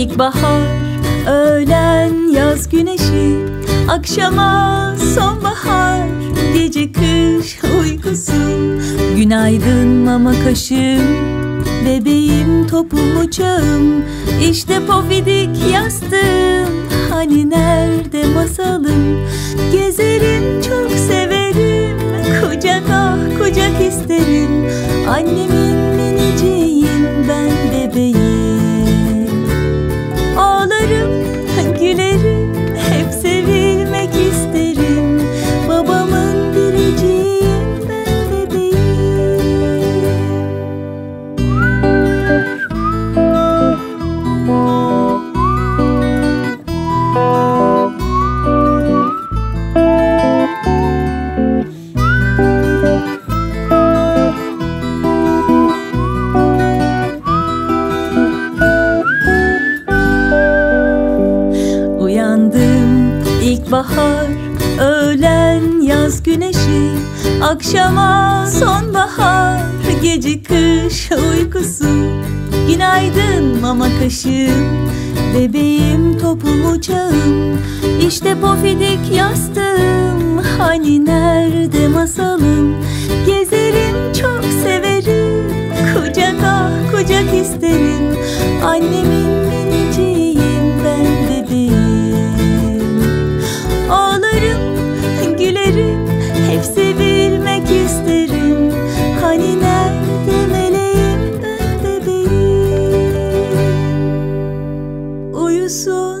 İlkbahar, öğlen yaz güneşi Akşama sonbahar, gece kış uykusu. Günaydın mama kaşım, bebeğim topum uçağım. İşte pofidik yastığım, hani nerede masalım? Gezerim çok severim, kucak ah kucak isterim. Annemin ilkbahar, öğlen yaz güneşi Akşama sonbahar, gece kış uykusu. Günaydın mama kaşım, bebeğim topum uçağım. İşte pofidik yastığım, hani nerede masalım? Gezerim çok severim, kucak ah kucak isterim soon.